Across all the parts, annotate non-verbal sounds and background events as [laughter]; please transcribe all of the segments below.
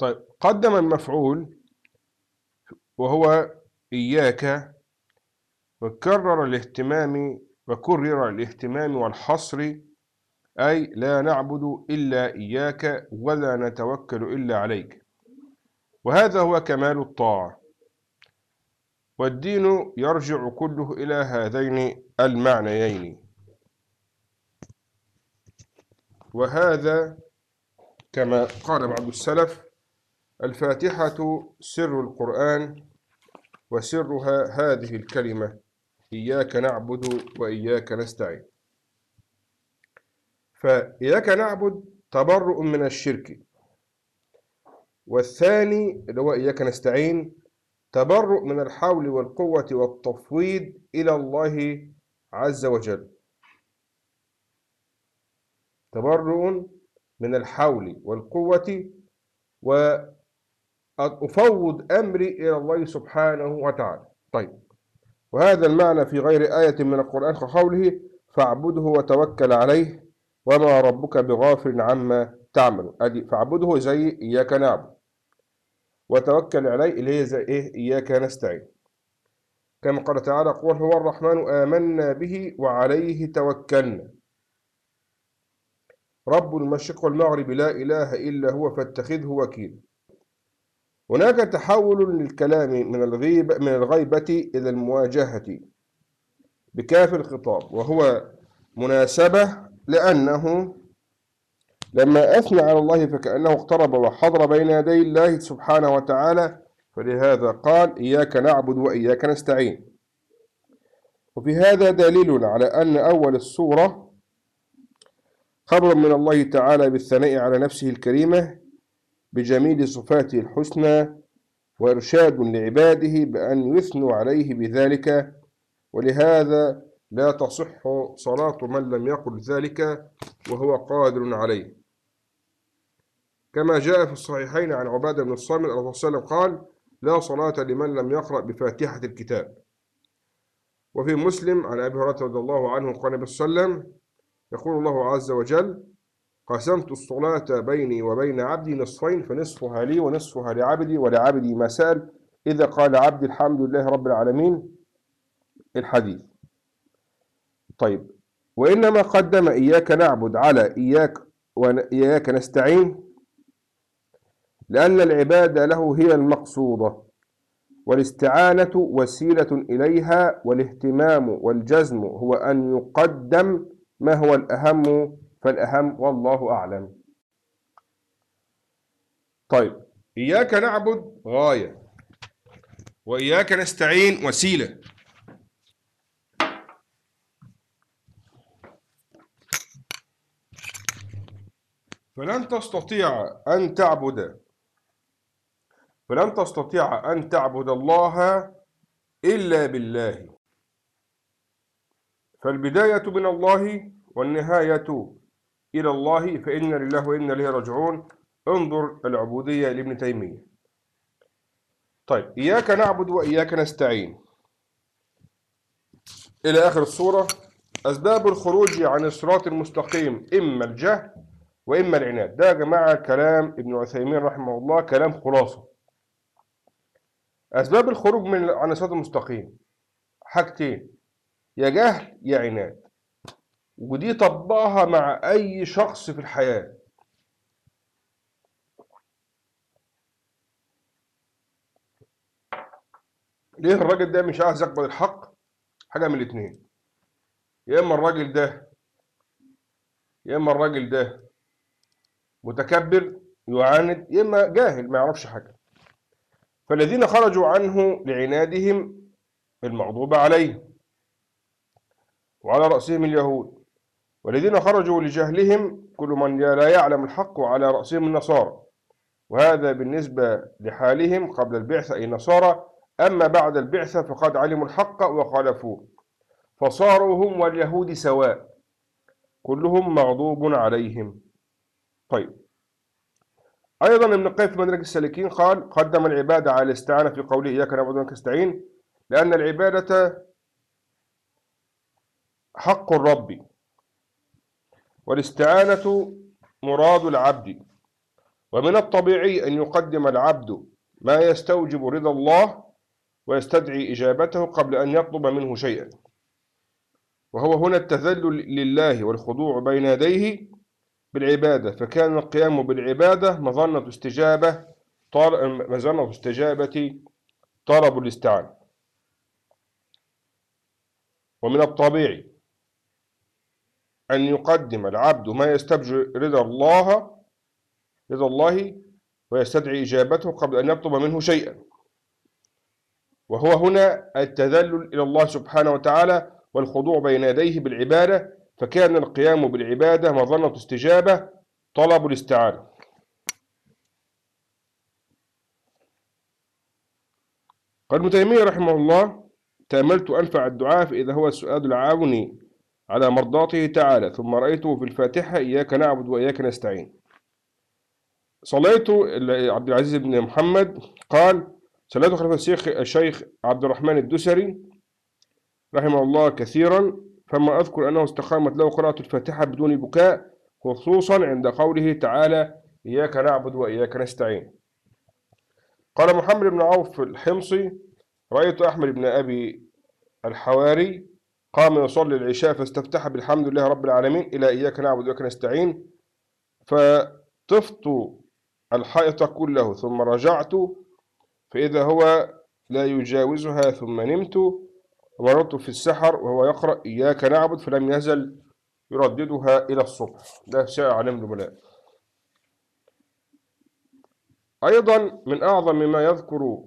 طيب قدم المفعول وهو إياك وكرر الاهتمام وكرر الاهتمام والحصر أي لا نعبد إلا إياك ولا نتوكل إلا عليك. وهذا هو كمال الطاعة. والدين يرجع كله إلى هذين المعنيين. وهذا كما قال بعض السلف الفاتحة سر القرآن وسرها هذه الكلمة إياك نعبد وإياك نستعين. فإياك نعبد تبرؤ من الشرك. والثاني اللي هو إياك نستعين تبرؤ من الحول والقوة والتفويض إلى الله عز وجل. تبرؤ من الحول والقوة وأفوض أمري إلى الله سبحانه وتعالى. طيب. وهذا المعنى في غير آية من القرآن كقوله فاعبده وتوكل عليه وما ربك بغافل عما تعمل أدي فاعبده زي إياك نعبد. وتوكل عليه اللي هي زي إيه؟ إياك نستعين. كما قال تعالى قل هو الرحمن آمنا به وعليه توكلنا. رب المشرق والمغرب لا إله إلا هو فاتخذه وكيلا. هناك تحول للكلام من الغيبة من الغيبة إلى المواجهة بكاف الخطاب وهو مناسبة لأنه لما أثنى على الله فكأنه اقترب وحضر بين يدي الله سبحانه وتعالى فلهذا قال إياك نعبد وإياك نستعين وفي هذا دليل على أن أول السورة خبر من الله تعالى بالثناء على نفسه الكريمة بجميل صفاته الحسنى وإرشاد لعباده بأن يثنوا عليه بذلك ولهذا لا تصح صلاة من لم يقل ذلك وهو قادر عليه. كما جاء في الصحيحين عن عبادة بن الصامت رضي الله عنه قال لا صلاة لمن لم يقرأ بفاتحة الكتاب وفي مسلم عن أبي هريرة رضي الله عنه قال النبي صلى الله عليه وسلم يقول الله عز وجل قسمت الصلاة بيني وبين عبدي نصفين فنصفها لي ونصفها لعبدي ولعبدي ما سأل إذا قال عبدي الحمد لله رب العالمين الحديث. طيب وإنما قدم إياك نعبد على إياك وإياك نستعين لأن العبادة له هي المقصودة والاستعانة وسيلة إليها والاهتمام والجزم هو أن يقدم ما هو الأهم فالأهم والله أعلم. طيب إياك نعبد غاية وإياك نستعين وسيلة. فلن تستطيع أن تعبد فلن تستطيع أن تعبد الله إلا بالله. فالبداية من الله والنهاية إلى الله فإن لله وإنا إليه راجعون. انظر العبودية لابن تيمية. طيب إياك نعبد وإياك نستعين. إلى آخر الصورة أسباب الخروج عن الصراط المستقيم إما الجهل وإما العناد. ده يا جماعة كلام ابن عثيمين رحمه الله كلام خلاصة. أسباب الخروج من عن الصراط المستقيم. حاجتين يا جهل يا عناد. ودي طبقها مع أي شخص في الحياة. ليه الراجل ده مش عايز يقبل الحق؟ حاجة من الاتنين. يا إما الراجل ده يا إما الراجل ده متكبر يعاند يا إما جاهل ما يعرفش حاجة. فالذين خرجوا عنه لعنادهم المغضوب عليهم وعلى رأسهم اليهود. والذين خرجوا لجهلهم كل من لا يعلم الحق وعلى رأسهم النصارى. وهذا بالنسبة لحالهم قبل البعثة أي النصارى. أما بعد البعثة فقد علموا الحق وخالفوه فصاروا هم واليهود سواء. كلهم مغضوب عليهم. طيب. أيضا ابن القيم في مدرك السالكين قال قدم العبادة على الاستعانة في قوله إياك نعبد وإياك نستعين لأن العبادة حق الرب. والاستعانة مراد العبد. ومن الطبيعي أن يقدم العبد ما يستوجب رضا الله ويستدعي إجابته قبل أن يطلب منه شيئا. وهو هنا التذلل لله والخضوع بين يديه بالعبادة. فكان القيام بالعبادة مظنة استجابة مظنة استجابة طلب الاستعانة. ومن الطبيعي أن يقدم العبد ما يستبجر رضا الله رضا الله ويستدعي إجابته قبل أن يطلب منه شيئا. وهو هنا التذلل إلى الله سبحانه وتعالى والخضوع بين يديه بالعبادة فكان القيام بالعبادة مظنة استجابة طلب الاستعانة. قال ابن تيمية رحمه الله تأملت أنفع الدعاء فإذا هو السؤال العاوني. على مرضاته تعالى ثم رأيته في الفاتحة إياك نعبد وإياك نستعين. صليت عبد العزيز بن محمد قال صليت خلف الشيخ الشيخ عبد الرحمن الدسري رحمه الله كثيرا فما أذكر أنه استقامت له قراءة الفاتحة بدون بكاء خصوصا عند قوله تعالى إياك نعبد وإياك نستعين قال محمد بن عوف الحمصي رأيت أحمد بن أبي الحواري قام يصلي العشاء فاستفتح بالحمد لله رب العالمين إلى إياك نعبد وإياك نستعين. فطفت الحائط كله ثم رجعت فإذا هو لا يجاوزها ثم نمت ومررت في السحر وهو يقرأ إياك نعبد فلم يزل يرددها إلى الصبح. ده شاء علم النبلاء. أيضا من أعظم ما يذكر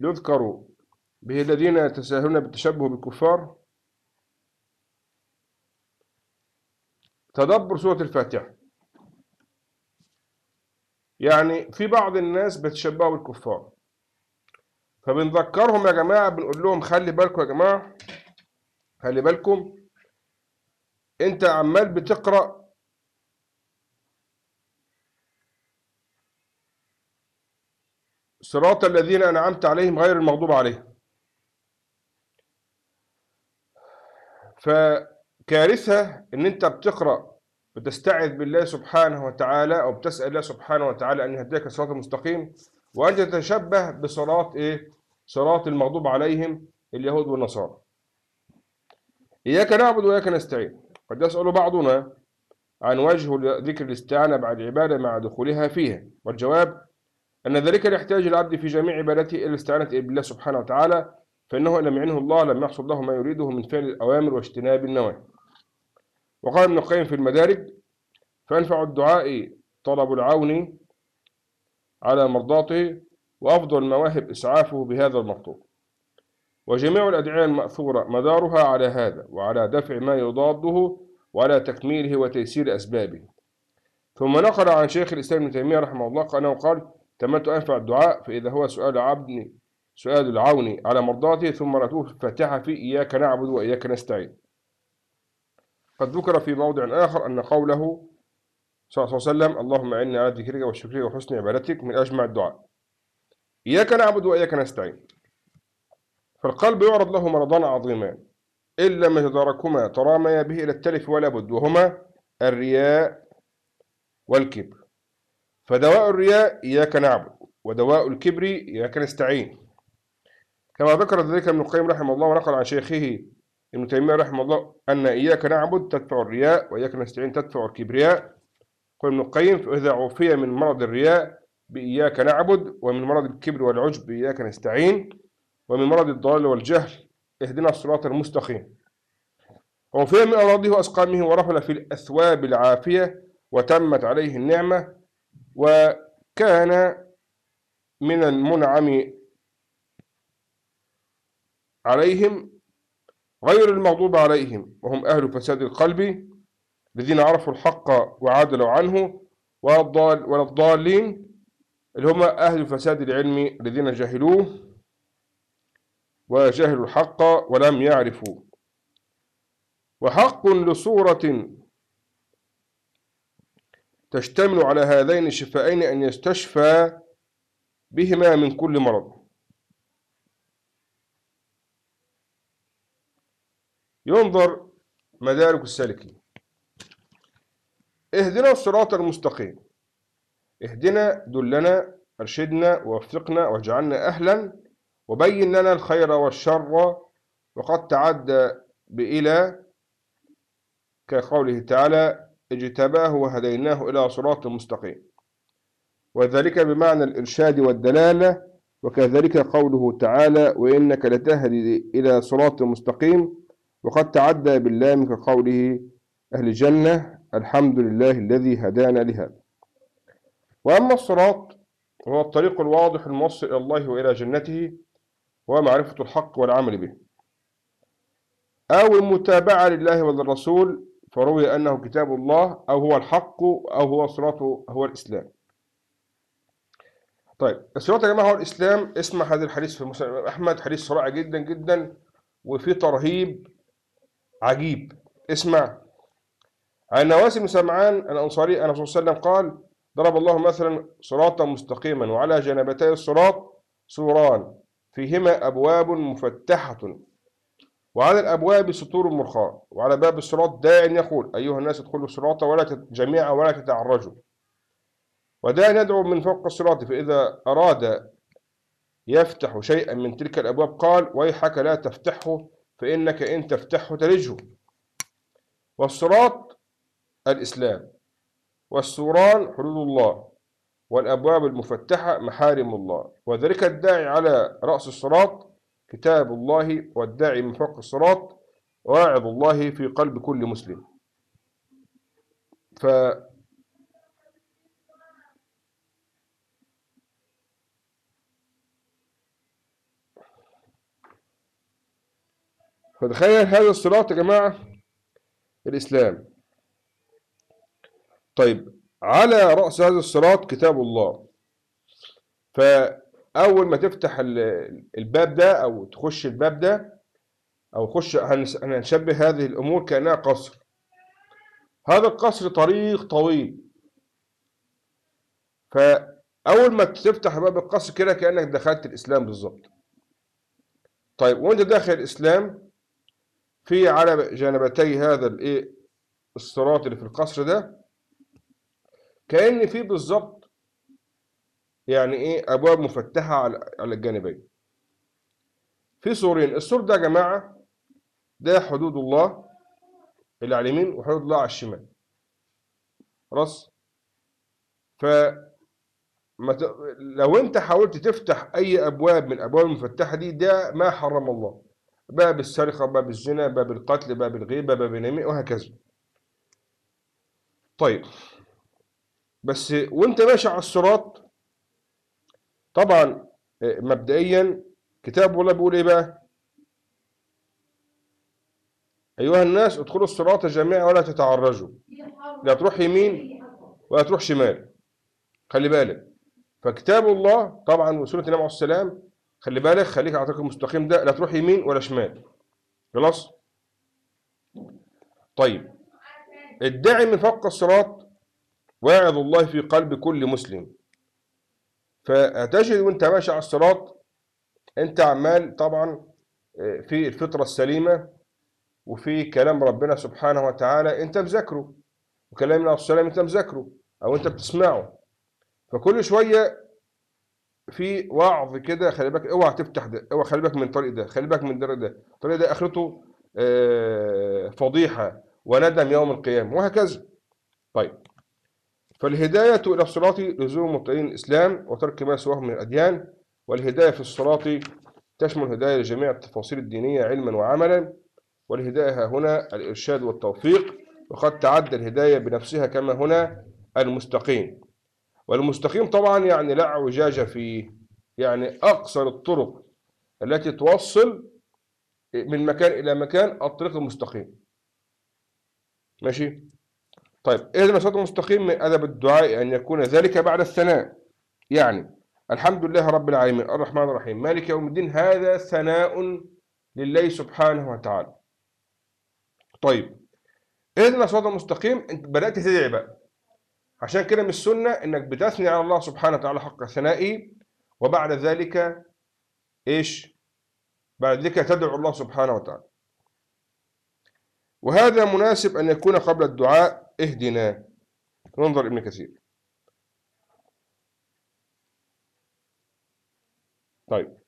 يذكر به الذين يتساهلون بالتشبه بالكفار تدبر سورة الفاتحة. يعني في بعض الناس بتشبهوا بالكفار فبنذكرهم يا جماعة بنقول لهم خلي بالكم يا جماعة خلي بالكم. أنت عمال بتقرأ صراط الذين أنعمت عليهم غير المغضوب عليهم. فكارثة إن أنت بتقرأ بتستعذ بالله سبحانه وتعالى أو بتسأل الله سبحانه وتعالى أن يهديك الصراط المستقيم وأن تتشبه بصراط إيه؟ صراط المغضوب عليهم اليهود والنصارى. إياك نعبد وإياك نستعين. قد يسأل بعضنا عن وجه ذكر الاستعانة بعد العبادة مع دخولها فيها والجواب أن ذلك يحتاج العبد في جميع عبادته إلى الاستعانة بالله سبحانه وتعالى فإنه إن لم يعنه الله لم يحصل له ما يريده من فعل الأوامر واجتناب النواهي. وقال ابن القيم في المدارج فأنفع الدعاء طلب العون على مرضاته وأفضل المواهب إسعافه بهذا المطلوب وجميع الأدعية المأثورة مدارها على هذا وعلى دفع ما يضاده وعلى تكميله وتيسير أسبابه. ثم نقل عن شيخ الإسلام ابن تيمية رحمه الله أنه قال تمت أنفع الدعاء فإذا هو سؤال عبد سؤال العون على مرضاته ثم رأتوه في الفاتحة في إياك نعبد وإياك نستعين. قد ذكر في موضع آخر أن قوله صلى الله عليه وسلم اللهم أعني على ذكرك وشكرك وحسن عبادتك من أجمع الدعاء. إياك نعبد وإياك نستعين. فالقلب يعرض له مرضان عظيمان إلا ما يتداركهما تراميا به إلى التلف ولا بد وهما الرياء والكبر. فدواء الرياء إياك نعبد ودواء الكبر إياك نستعين. كما ذكر ذلك ابن القيم رحمه الله ونقل عن شيخه ابن تيمية رحمه الله أن إياك نعبد تدفع الرياء وإياك نستعين تدفع الكبرياء. قال ابن القيم فإذا عوفي من مرض الرياء بإياك نعبد ومن مرض الكبر والعجب بإياك نستعين ومن مرض الضلال والجهل اهدنا الصراط المستقيم. وفي من أراضيه وأسقامه ورفل في الأثواب العافية وتمت عليه النعمة وكان من المنعم عليهم غير المغضوب عليهم وهم أهل فساد القلب الذين عرفوا الحق وعادلوا عنه والضال والضالين اللي هم أهل الفساد العلمي الذين جهلوه وجهلوا الحق ولم يعرفوا وحق لصورة تشتمل على هذين الشفائين أن يستشفى بهما من كل مرض. ينظر مدارك السالكين. اهدنا الصراط المستقيم. اهدنا دلنا ارشدنا ووفقنا واجعلنا أهلا وبين لنا الخير والشر وقد تعدى بإلى كقوله تعالى اجتباه وهديناه إلى صراط مستقيم. وذلك بمعنى الإرشاد والدلالة وكذلك قوله تعالى وإنك لتهدي إلى صراط مستقيم وقد تعدى باللام كقوله أهل الجنة الحمد لله الذي هدانا لهذا. وأما الصراط هو الطريق الواضح الموصل إلى الله وإلى جنته ومعرفة الحق والعمل به. أو المتابعة لله وللرسول فروي أنه كتاب الله أو هو الحق أو هو الصراط هو الإسلام. طيب الصراط يا جماعة هو الإسلام. اسمع هذا الحديث في مسلم. أحمد حديث صراع جدا جدا وفيه ترهيب عجيب. اسمع. عن نواس بن سمعان الأنصاري أن الرسول صلى الله عليه وسلم قال ضرب الله مثلا صراطا مستقيما وعلى جانبتي الصراط سوران فيهما أبواب مفتحة. وعلى الأبواب سطور مرخاة وعلى باب الصراط داع يقول أيها الناس ادخلوا الصراط ولا جميعا ولا تتعرجوا. وداع يدعو من فوق الصراط فإذا أراد يفتح شيئا من تلك الأبواب قال ويحك لا تفتحه فإنك إن تفتحه تلجه. والصراط الإسلام. والسوران حدود الله. والأبواب المفتحة محارم الله. وذلك الداعي على رأس الصراط كتاب الله. والداعي من فوق الصراط واعظ الله في قلب كل مسلم. ف فتخيل هذا الصراط يا جماعة الإسلام. طيب على رأس هذا الصراط كتاب الله. فأول ما تفتح الباب ده أو تخش الباب ده أو خش هنشبه هذه الأمور كأنها قصر. هذا القصر طريق طويل. فأول ما تفتح باب القصر كده كأنك دخلت الإسلام بالظبط. طيب وأنت داخل الإسلام في على جانبتي هذا الإيه؟ الصراط اللي في القصر ده. كأن في بالظبط يعني إيه؟ أبواب مفتحة على على الجانبين. في سورين. السور ده يا جماعة ده حدود الله اللي على اليمين وحدود الله على الشمال. خلاص؟ ف. لو أنت حاولت تفتح أي أبواب من الأبواب المفتحة دي ده ما حرم الله. باب السرقة باب الزنا باب القتل باب الغيبة باب النميمه وهكذا. طيب. بس وانت ماشي على الصراط طبعا آه، مبدئيا كتاب الله بيقول إيه بقى؟ أيها الناس ادخلوا الصراط جميعا ولا تتعرجوا. لا تروح يمين ولا تروح شمال. خلي بالك. فكتاب الله طبعا وسنة النبي عليه السلام خلي بالك خليك على الطريق المستقيم ده لا تروح يمين ولا شمال. خلاص؟ طيب. الداعي من فوق الصراط واعظ الله في قلب كل مسلم. فتجد وانت ماشي على الصراط انت عمال طبعا آه، في الفطرة السليمة وفي كلام ربنا سبحانه وتعالى انت مذاكره. وكلام الله السلام انت مذاكره أو انت بتسمعه. فكل شوية في وعظ كده خلي بالك اوعى تفتح ده اوعى خلي بالك من الطريق ده خلي بالك من الطريق ده. الطريق ده اخرته آه، فضيحة وندم يوم القيامة وهكذا. طيب. فالهداية إلى الصراط لزوم مبتدئين الإسلام وترك ما سواه من الأديان والهداية في الصراط تشمل الهداية لجميع التفاصيل الدينية علما وعملا والهداية هنا الإرشاد والتوفيق وقد تعدى الهداية بنفسها كما هنا المستقيم. والمستقيم طبعا يعني لا اعوجاج فيه يعني أقصر الطرق التي توصل من مكان إلى مكان الطريق المستقيم. ماشي؟ طيب إذن الصراط المستقيم من أدب الدعاء أن يكون ذلك بعد الثناء. يعني الحمد لله رب العالمين. الرحمن الرحيم. مالك يوم الدين. هذا ثناء لله سبحانه وتعالى. طيب إذن الصراط المستقيم أنت بدأت تدعي بقى. عشان كده من السنة إنك بتثني على الله سبحانه وتعالى حق ثنائه وبعد ذلك إيش؟ بعد ذلك تدعو الله سبحانه وتعالى. وهذا مناسب أن يكون قبل الدعاء اهدنا. ننظر ابن كثير. طيب.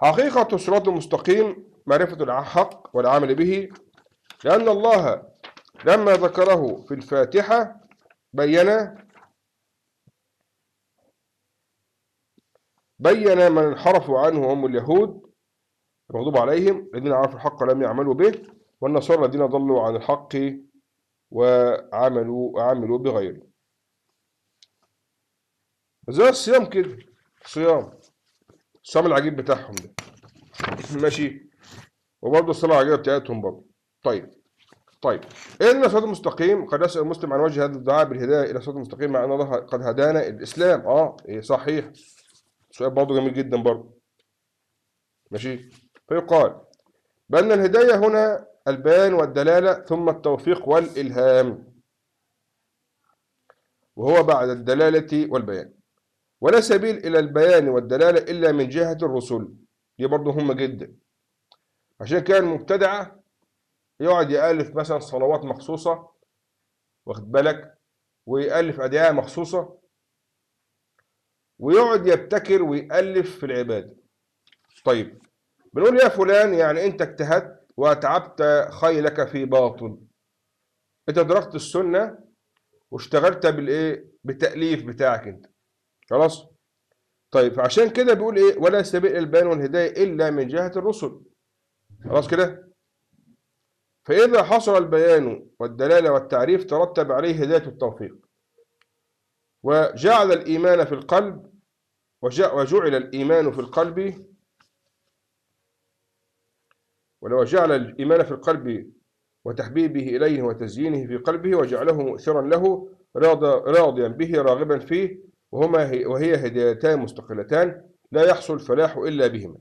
حقيقة الصراط المستقيم معرفة الحق والعمل به لأن الله لما ذكره في الفاتحة بين. بين من انحرفوا عنه هم اليهود المغضوب عليهم الذين عرفوا الحق ولم يعملوا به والنصارى الذين ضلوا عن الحق وعملوا عملوا بغيره. زي الصيام كده صيام. الصيام العجيب بتاعهم ده. ماشي. وبرضه الصلاة العجيبة بتاعتهم برضه. طيب. طيب. إن الصراط المستقيم قد يسأل المسلم عن وجه هذا الدعاء بالهداية إلى الصراط المستقيم مع أن الله قد هدانا الإسلام أه إيه صحيح. سؤال برضه جميل جدا برضه. ماشي. فيقال بأن الهداية هنا البيان والدلالة ثم التوفيق والإلهام. وهو بعد الدلالة والبيان. ولا سبيل إلى البيان والدلالة إلا من جهة الرسل. دي برضه مهمة جدا. عشان كان مبتدعة يقعد يألف مثلا صلوات مخصوصة واخد بالك؟ ويألف أدعية مخصوصة ويقعد يبتكر ويألف في العبادة. طيب بنقول يا فلان يعني أنت اجتهدت وأتعبت خيلك في باطل أنت أدركت السنة واشتغلت بالإيه؟ بالتأليف بتاعك أنت. خلاص؟ طيب فعشان كده بيقول إيه؟ ولا سبيل البيان والهداية إلا من جهة الرسل. خلاص كده؟ فإذا حصل البيان والدلالة والتعريف ترتب عليه هداية التوفيق. وجعل الإيمان في القلب وجعل الإيمان في القلب ولو جعل الإيمان في القلب وتحبيبه إليه وتزيينه في قلبه وجعله مؤثرا له راضيا به راغبا فيه وهما وهي هدايتان مستقلتان لا يحصل الفلاح إلا بهما.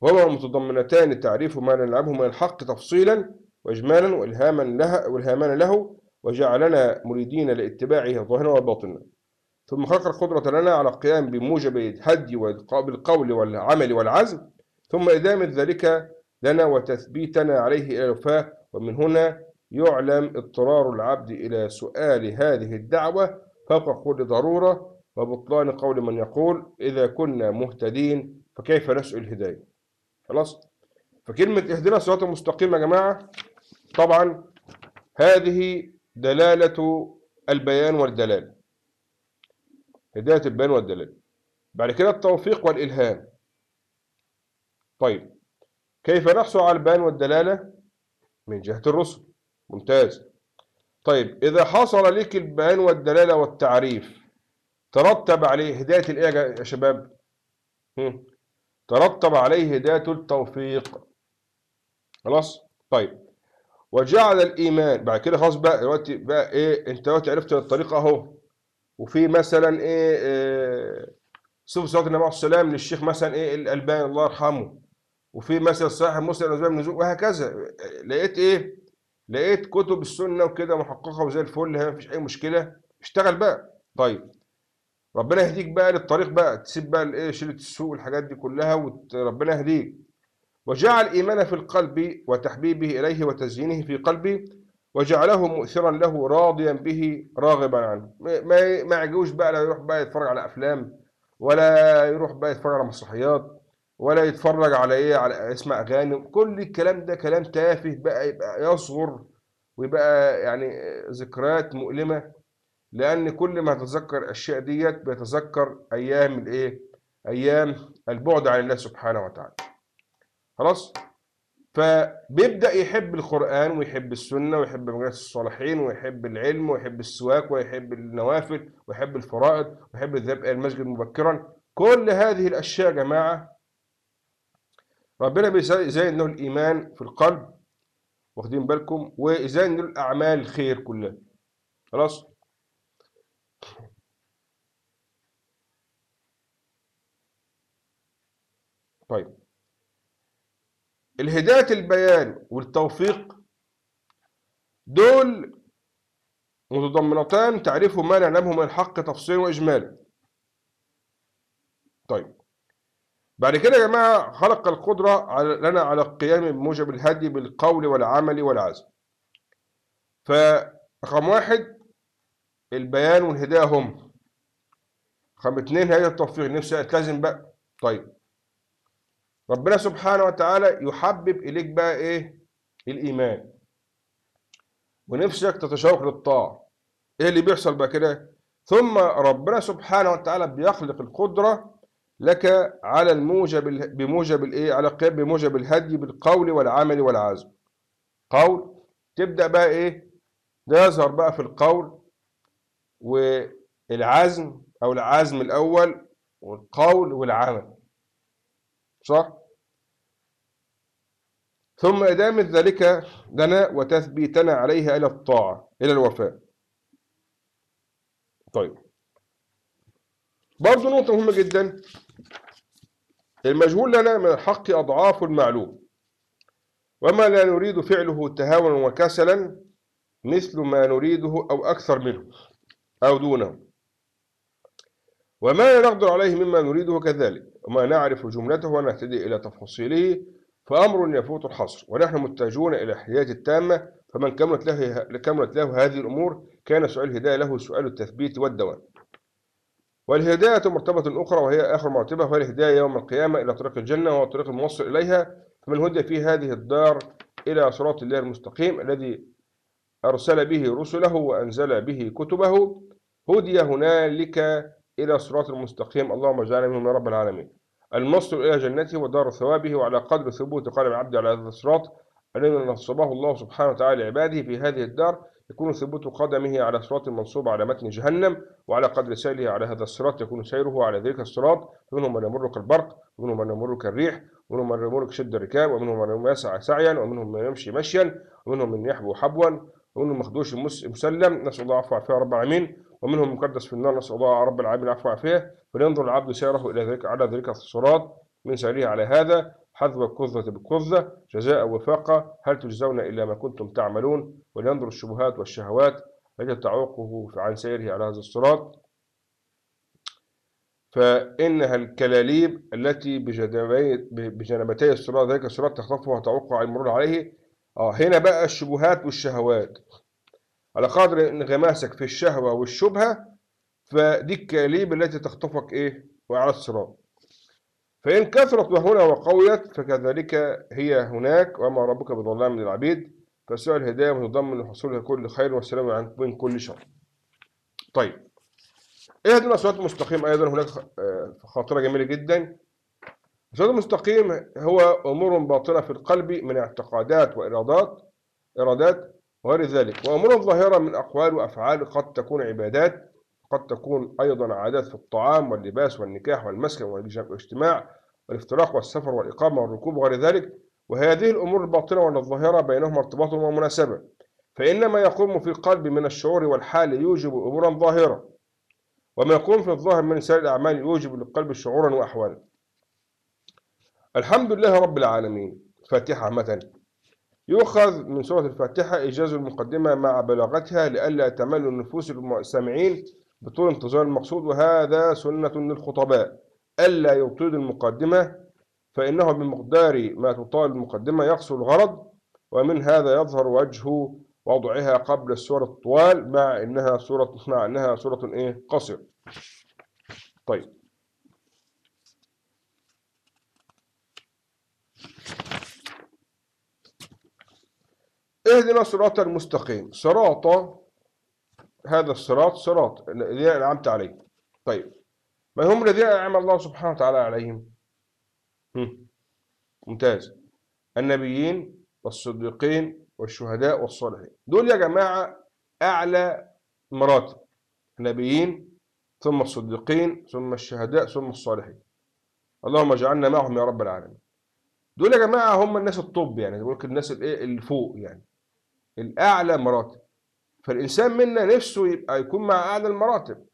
وهما متضمنتان تعريف ما نلعبه من الحق تفصيلا وإجمالا وإلهاما له, وإلهاما له وجعلنا مريدين لاتباعه ظاهرا وباطنا ثم خلق القدرة لنا على القيام بموجب الهدي بالقول والعمل والعزم. ثم إدامة ذلك لنا وتثبيتنا عليه إلى الوفاة. ومن هنا يعلم اضطرار العبد إلى سؤال هذه الدعوة فوق كل ضرورة وبطلان قول من يقول إذا كنا مهتدين فكيف نسأل الهداية؟ خلاص؟ فكلمة اهدنا الصراط المستقيم يا جماعة طبعا هذه دلالة البيان والدلالة هداية البيان والدلالة بعد كده التوفيق والإلهام. طيب كيف نحصل على البيان والدلالة؟ من جهة الرسل. ممتاز. طيب إذا حصل لك البيان والدلالة والتعريف ترتب عليه هداية الإيه يا شباب. ترتب عليه هداية التوفيق. خلاص؟ طيب. وجعل الإيمان. بعد كده خلاص بقى دلوقتي بقى إيه أنت دلوقتي عرفت الطريق أهو. وفي مثلا إيه, إيه صلاة النبي عليه السلام للشيخ مثلا إيه الألباني الله يرحمه. وفي مثلا صحيح مسلم الأسباب النزول وهكذا. لقيت إيه؟ لقيت كتب السنة وكده محققة وزي الفل مفيش أي مشكلة. اشتغل بقى. طيب. ربنا يهديك بقى للطريق بقى. تسيب بقى الإيه شيله السوق والحاجات دي كلها وربنا يهديك. وجعل الإيمان في القلب وتحبيبه إليه وتزيينه في قلبه وجعله مؤثرا له راضيا به راغبا عنه ما ما يعجبوش بقى لا يروح بقى يتفرج على أفلام ولا يروح بقى يتفرج على مسرحيات ولا يتفرج على إيه على اسمع أغاني كل الكلام ده كلام تافه بقى يبقى يصغر ويبقى يعني ذكريات مؤلمة لأن كل ما يتذكر الأشياء ديت بيتذكر أيام الإيه؟ أيام البعد عن الله سبحانه وتعالى. خلاص؟ فبيبدأ يحب القرآن ويحب السنة ويحب مجالس الصالحين ويحب العلم ويحب السواك ويحب النوافل ويحب الفرائض ويحب الذهاب إلى المسجد مبكرا. كل هذه الأشياء يا جماعة ربنا بيزين له الإيمان في القلب واخدين بالكم ويزين له الأعمال الخير كلها. خلاص؟ طيب الهداية البيان والتوفيق دول متضمنتان تعريف ما نعلمه من الحق تفصيلا وإجمالا. طيب. بعد كده يا جماعة خلق القدرة لنا على القيام بموجب الهدي بالقول والعمل والعزم. فرقم واحد البيان والهداية هم. رقم اتنين هي التوفيق. نفسي ألتزم بقى. طيب. ربنا سبحانه وتعالى يحبب إليك بقى إيه؟ الإيمان. ونفسك تتشوق للطاعة. إيه اللي بيحصل بقى كده؟ ثم ربنا سبحانه وتعالى بيخلق القدرة لك على الموجب بموجب الايه على القيام بموجب الهدي بالقول والعمل والعزم. قول. تبدأ بقى إيه؟ ده يظهر بقى في القول والعزم أو العزم الأول والقول والعمل. صح؟ ثم إدامة ذلك لنا وتثبيتنا عليها إلى الطاعة إلى الوفاء. طيب. برضه نقطة مهمة جدا. المجهول لنا من الحق أضعاف المعلوم. وما لا نريد فعله تهاونا وكسلا مثل ما نريده أو أكثر منه أو دونه. وما لا نقدر عليه مما نريده كذلك. وما نعرف جملته ونهتدي إلى تفاصيله فأمر يفوت الحصر. ونحن متجهون إلى الحياة التامة فمن كملت له, كملت له هذه الأمور كان سؤال الهداية له سؤال التثبيت والدوام والهداية مرتبة أخرى وهي آخر مرتبة وهي الهداية يوم القيامة إلى طريق الجنة وهو الطريق الموصل إليها. فمن هدي في هذه الدار إلى صراط الله المستقيم الذي أرسل به رسله وأنزل به كتبه. هدي هنالك إلى صراط المستقيم. اللهم اجعلنا منهم يا رب العالمين. المصل إلى جنته ودار ثوابه وعلى قدر ثبوت قلب العبد على هذا الصراط الذي نصبه الله سبحانه وتعالى لعباده في هذه الدار يكون ثبوت قدمه على صراط منصوب على متن جهنم وعلى قدر سيره على هذا الصراط يكون سيره على ذلك الصراط منهم من يمر كالبرق ومنهم من يمر كالريح ومنهم من يمر كشد الركاب ومنهم من يسعى سعيا ومنهم من يمشي مشيا ومنهم من يحبو حبوا ومنهم مخدوش مسلم نسأل الله عفو وعافية رب العالمين. ومنهم مقدس في النار نسأل الله رب العالمين العفو وعافية فلينظر العبد سيره إلى ذلك على ذلك الصراط من سيره على هذا حذو الكذة بالكذة جزاء وفاقة هل تجزون إلا ما كنتم تعملون؟ ولينظر الشبهات والشهوات التي تعوقه عن سيره على هذا الصراط؟ فإنها الكلاليب التي بجنبتي الصراط ذلك الصراط تخطفها وتعوقها عن المرور عليه. آه هنا بقى الشبهات والشهوات. على قدر انغماسك في الشهوة والشبهة فدي الكلاليب التي تخطفك إيه؟ وعلى الصراط. فإن كثرت وهنا وقويت فكذلك هي هناك وما ربك بظلام للعبيد. فسؤال الهداية متضمن لحصول كل خير والسلام عن من كل شر. طيب. اهدنا صراط المستقيم؟ أيضا هناك آه، خاطرة جميلة جدا. الصراط المستقيم هو أمور باطنة في القلب من اعتقادات وإرادات. إرادات وغير ذلك. وأمور ظاهرة من أقوال وأفعال قد تكون عبادات قد تكون أيضا عادات في الطعام واللباس والنكاح والمسكن والاجتماع والافتراق والسفر والإقامة والركوب وغير ذلك. وهذه الأمور الباطنة والظاهرة بينهما ارتباط ومناسبة فإن ما يقوم في القلب من الشعور والحال يوجب أمورا ظاهرة وما يقوم في الظاهر من سائر الأعمال يوجب للقلب شعورا وأحوالا. الحمد لله رب العالمين. فاتحة مثلا. يؤخذ من سورة الفاتحة إيجاز المقدمة مع بلاغتها لئلا تمل النفوس المستمعين بطول انتظار المقصود وهذا سنة للخطباء. ألا يطيل المقدمة فإنه بمقدار ما تطال المقدمة يقصر الغرض ومن هذا يظهر وجه وضعها قبل السورة الطوال مع إنها سورة مع إنها سورة إيه؟ قصر. طيب. اهدنا الصراط المستقيم؟ صراط هذا الصراط صراط الذين أنعمت عليه. طيب ما هم الذين أنعم الله سبحانه وتعالى عليهم؟ ممتاز. النبيين والصديقين والشهداء والصالحين. دول يا جماعة أعلى مراتب. النبيين ثم الصديقين ثم الشهداء ثم الصالحين. اللهم اجعلنا معهم يا رب العالمين. دول يا جماعة هم الناس الطب يعني بقول الناس الإيه اللي فوق يعني. الأعلى مراتب. فالإنسان منا نفسه يبقى يكون مع أعلى المراتب.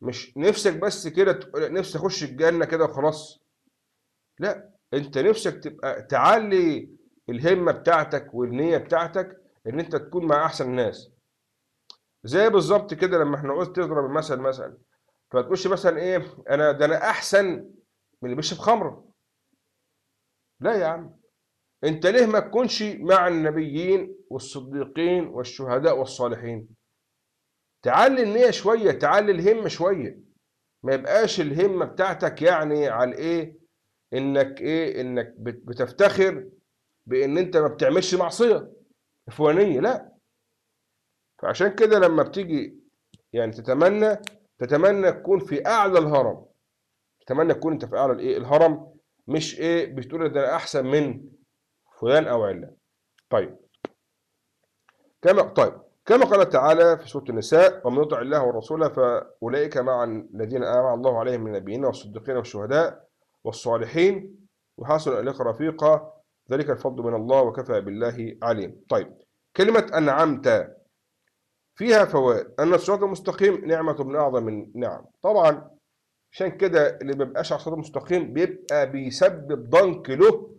مش نفسك بس كده نفسي أخش الجنة كده وخلاص. لا أنت نفسك تبقى تعلي الهمة بتاعتك والنية بتاعتك إن أنت تكون مع أحسن الناس زي بالظبط كده لما إحنا قلت تضرب المثل مثلا. فتقولش مثلا إيه أنا ده أنا أحسن من اللي بيشرب خمرة. لا يا عم. أنت ليه ما تكونش مع النبيين والصديقين والشهداء والصالحين. تعلي النية شوية تعلي الهمة شوية. ما يبقاش الهمة بتاعتك يعني على إيه إنك إيه؟ إنك بت- بتفتخر بإن أنت ما بتعملش معصية فلانية لا. فعشان كده لما بتيجي يعني تتمنى تتمنى تكون في أعلى الهرم. تتمنى تكون أنت في أعلى الإيه؟ الهرم مش إيه؟ بتقول ده أنا أحسن من فلان أو علان. طيب. كما طيب. كما قال تعالى في سورة النساء ومن يطع الله ورسوله فأولئك مع الذين أنعم الله عليهم من النبيين والصديقين والشهداء والصالحين وحسن أولئك رفيقا. ذلك الفضل من الله وكفى بالله عليم. طيب. كلمة أنعمت فيها فوائد. أن الصراط المستقيم نعمة من أعظم النعم. طبعا عشان كده اللي ما بيبقاش على الصراط المستقيم بيبقى بيسبب ضنك له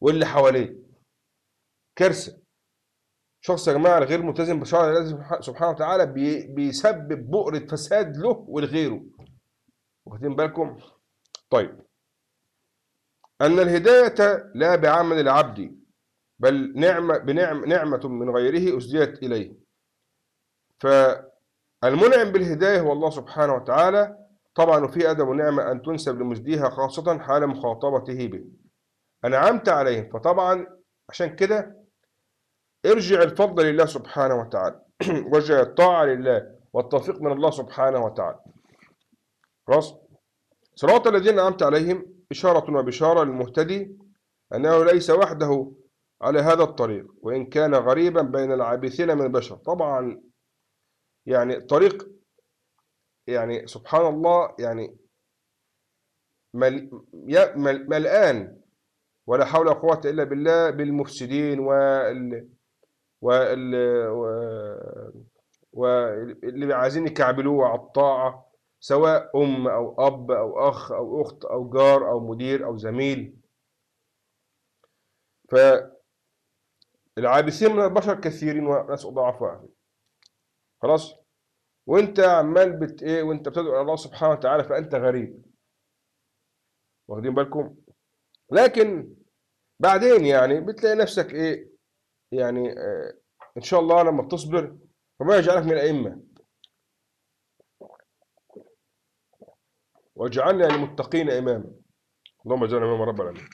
واللي حواليه. كارثة. شخص يا جماعة غير ملتزم بشرع الله سبحانه وتعالى بي- بيسبب بؤرة فساد له ولغيره. واخدين بالكم؟ طيب. أن الهداية لا بعمل العبد بل نعمة بنعم نعمة من غيره أسديت إليه. فالمنعم بالهداية هو الله سبحانه وتعالى. طبعا وفي أدب ونعمة أن تنسب لمسديها خاصة حال مخاطبته به. أنعمت عليهم فطبعا عشان كده ارجع الفضل لله سبحانه وتعالى. [clears throat] وارجع الطاعة لله والتوفيق من الله سبحانه وتعالى. خلاص؟ صراط الذين أنعمت عليهم إشارة وبشارة للمهتدي أنه ليس وحده على هذا الطريق وإن كان غريبا بين العابثين من البشر. طبعا يعني طريق يعني سبحان الله يعني ملآن. ولا حول ولا قوة إلا بالله بالمفسدين وال وال واللي عايزين يكعبلوه على الطاعة سواء أم أو أب أو أخ أو أخت أو جار أو مدير أو زميل. فالعابثين من البشر كثيرين وناس ضعاف واحد خلاص؟ وأنت عمال بت إيه وأنت بتدعو إلى الله سبحانه وتعالى فأنت غريب. واخدين بالكم؟ لكن بعدين يعني بتلاقي نفسك إيه يعني آه إن شاء الله لما تصبر ربنا يجعلك من الأئمة. واجعلنا للمتقين إماما. اللهم اجعلنا إماما رب العالمين.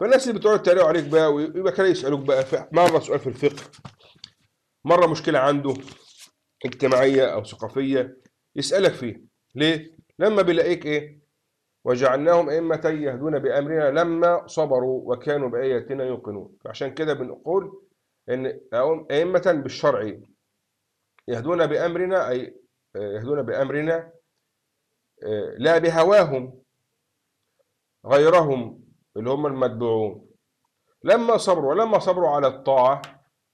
فالناس اللي بتقعد يتريقوا عليك بقى ويبقى كده يسألوك بقى مره سؤال في الفقه؟ مرة مشكلة عنده اجتماعية أو ثقافية يسألك فيها ليه؟ لما بيلاقيك إيه؟ وجعلناهم أئمة يهدون بأمرنا لما صبروا وكانوا بآياتنا يوقنون. فعشان كده بنقول إن أئمة بالشرع يهدون بأمرنا أي يهدون بأمرنا لا بهواهم غيرهم اللي هم المتبوعون. لما صبروا ولما صبروا على الطاعة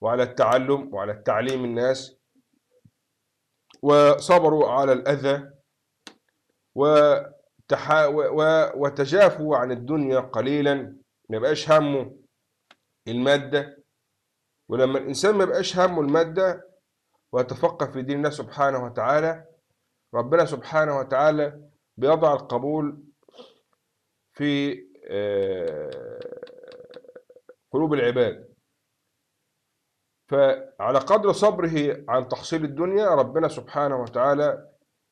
وعلى التعلم وعلى التعليم الناس وصبروا على الأذى وتحا و- وتجافوا عن الدنيا قليلا ما يبقاش همه المادة. ولما الإنسان ما يبقاش همه المادة ويتفقه في دين الله سبحانه وتعالى ربنا سبحانه وتعالى بيضع القبول في آه، قلوب العباد. فعلى قدر صبره عن تحصيل الدنيا ربنا سبحانه وتعالى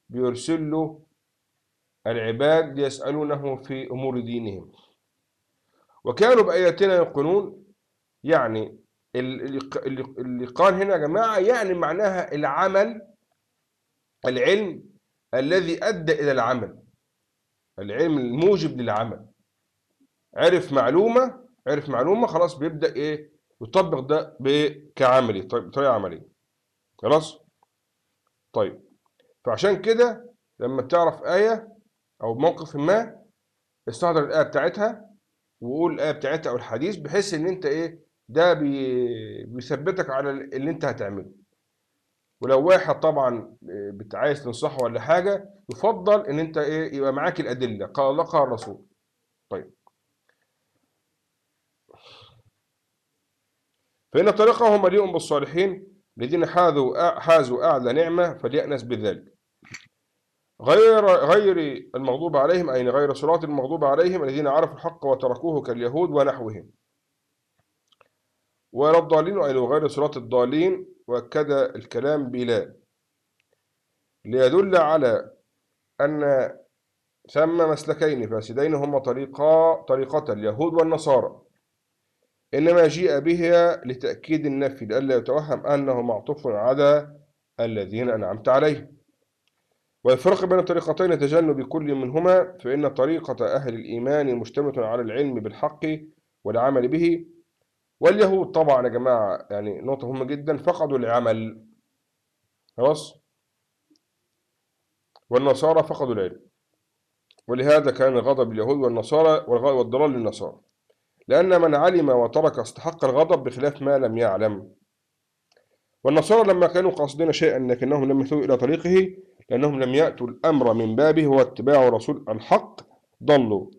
بيرسل له العباد ليسألونه في أمور دينهم. وكانوا بآياتنا يوقنون يعني ال- ال- ال- اللي قال هنا يا جماعة يعني معناها العمل العلم الذي أدى إلى العمل العلم الموجب للعمل. عرف معلومة عرف معلومة خلاص بيبدأ إيه؟ يطبق ده كعملي بطريقة عملية. خلاص؟ طيب فعشان كده لما تعرف آية أو موقف ما استحضر الآية بتاعتها وقول الآية بتاعتها أو الحديث بحيث إن أنت إيه ده بي... بيثبتك على اللي أنت هتعمله. ولو واحد طبعا بت- عايز تنصحه ولا حاجة يفضل إن أنت إيه يبقى معاك الأدلة. قال الله قال الرسول. طيب. فإن طريقه مليء بالصالحين الذين حازوا أعلى نعمة فليأنس بذلك. غير غير المغضوب عليهم أي غير صراط المغضوب عليهم الذين عرفوا الحق وتركوه كاليهود ونحوهم. ولا الضالين أي غير صراط الضالين وكذا الكلام بلا ليدل على أن ثم مسلكين فاسدين هما طريقا طريقة اليهود والنصارى. إنما جيء بها لتأكيد النفي لئلا يتوهم أنه معطوف على الذين أنعمت عليهم. والفرق بين الطريقتين تجنب كل منهما فإن طريقة أهل الإيمان مشتملة على العلم بالحق والعمل به. واليهود طبعا يا جماعة يعني نقطة مهمة جدا فقدوا العمل. خلاص؟ والنصارى فقدوا العلم. ولهذا كان غضب اليهود والنصارى والضلال للنصارى. لأن من علم وترك استحق الغضب بخلاف ما لم يعلم. والنصارى لما كانوا قاصدين شيئا لكنهم لم يهتدوا إلى طريقه لأنهم لم يأتوا الأمر من بابه هو اتباع رسول الحق ضلوا.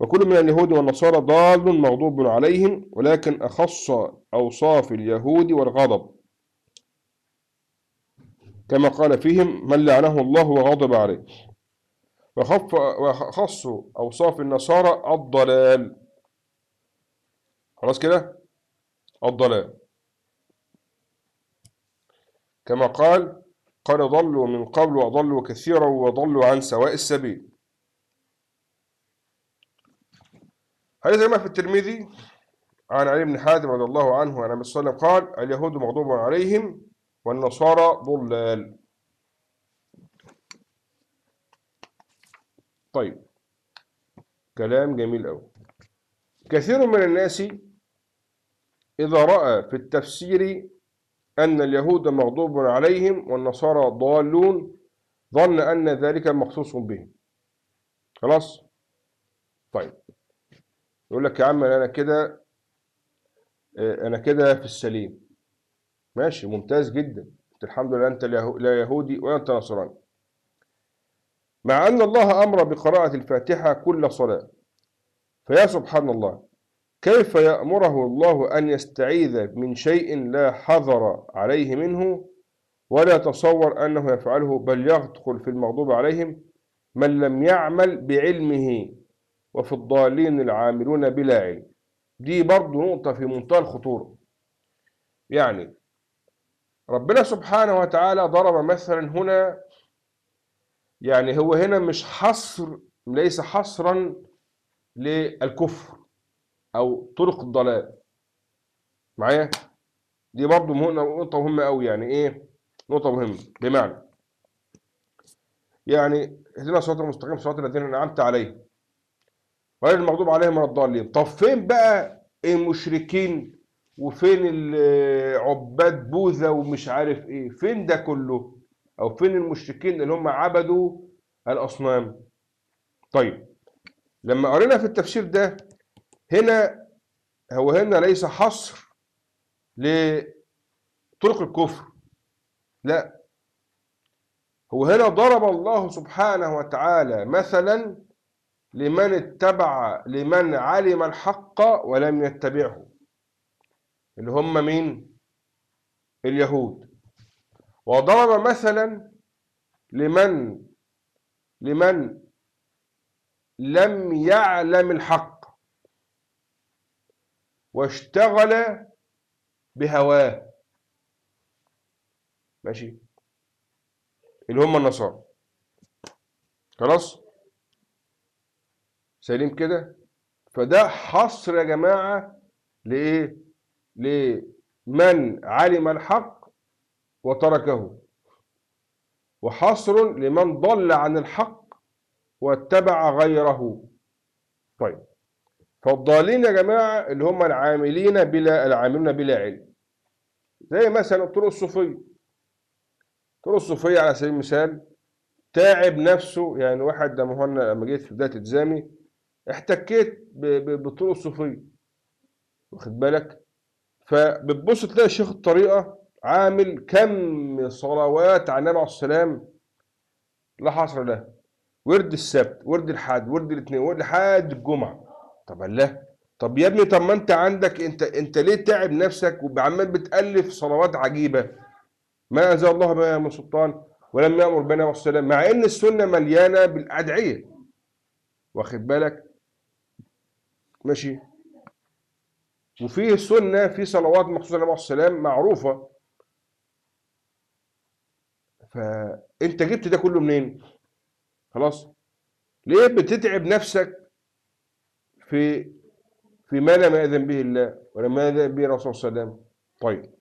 وكل من اليهود والنصارى ضال مغضوب عليهم ولكن أخص أوصاف اليهود والغضب. كما قال فيهم من لعنه الله وغضب عليه وخف وخص أوصاف النصارى الضلال. خلاص كده؟ الضلال. كما قال قال ضلوا من قبل وضلوا كثيرا وضلوا عن سواء السبيل. حديث ما في الترمذي عن علي بن حاتم رضي الله عنه عن النبي صلى الله عليه وسلم قال اليهود مغضوب عليهم والنصارى ضلال. طيب كلام جميل أوي. كثير من الناس إذا رأى في التفسير أن اليهود مغضوب عليهم والنصارى ضالون ظن أن ذلك مخصوص بهم. خلاص؟ طيب. يقول لك يا عم أنا كده أنا كده في السليم. ماشي ممتاز جدا. الحمد لله أنت لا يهودي ولا أنت نصراني. مع أن الله أمر بقراءة الفاتحة كل صلاة فيا سبحان الله كيف يأمره الله أن يستعيذ من شيء لا حذر عليه منه ولا تصور أنه يفعله بل يدخل في المغضوب عليهم من لم يعمل بعلمه وفي الضالين العاملون بلا علم؟ دي برضو نقطة في منتهى الخطورة. يعني ربنا سبحانه وتعالى ضرب مثلا هنا يعني هو هنا مش حصر ليس حصرا للكفر. أو طرق الضلال. معايا؟ دي برضو نقطة مهمة قوي يعني إيه؟ نقطة مهمة. بمعنى يعني اهدنا الصراط المستقيم صراط الذين أنعمت عليهم. غير المغضوب عليهم ولا الضالين. طب فين بقى المشركين؟ وفين عباد بوذا ومش عارف إيه؟ فين ده كله؟ أو فين المشركين اللي هم عبدوا الأصنام؟ طيب لما قرينا في التفسير ده هنا هو هنا ليس حصر لطرق الكفر لا. هو هنا ضرب الله سبحانه وتعالى مثلا لمن اتبع لمن علم الحق ولم يتبعه اللي هم مين؟ اليهود. وضرب مثلا لمن لمن لم يعلم الحق. واشتغل بهواه. ماشي. اللي هم النصارى. خلاص؟ سليم كده؟ فده حصر يا جماعة لإيه؟ لمن علم الحق وتركه. وحصر لمن ضل عن الحق واتبع غيره. طيب. فالضالين يا جماعة اللي هم العاملين بلا العاملون بلا علم. زي مثلا الطرق الصوفية. الطرق الصوفية على سبيل المثال تعب نفسه يعني واحد لما هنا لما جيت في بداية الزامي احتكيت بالطرق الصوفية. واخد بالك؟ فبتبص تلاقي شيخ الطريقة عامل كم صلوات على النبي عليه السلام لا حصر له. ورد السبت ورد الحد ورد الاثنين ورد لحد الجمعة. طب الله طب يا ابني طب ما انت عندك انت انت ليه تعب نفسك وعمال بتألف صلوات عجيبة؟ ما أنزل الله بها من سلطان ولم يأمر بنا والسلام مع إن السنة مليانة بالأدعية. واخد بالك؟ ماشي. وفيه السنة في صلوات مخصوصة للنبي عليه السلام معروفة. فأنت جبت ده كله منين؟ خلاص. ليه بتتعب نفسك في في ما لم يأذن به الله ولا ما يأذن به الرسول صلى الله عليه وسلم؟ طيب.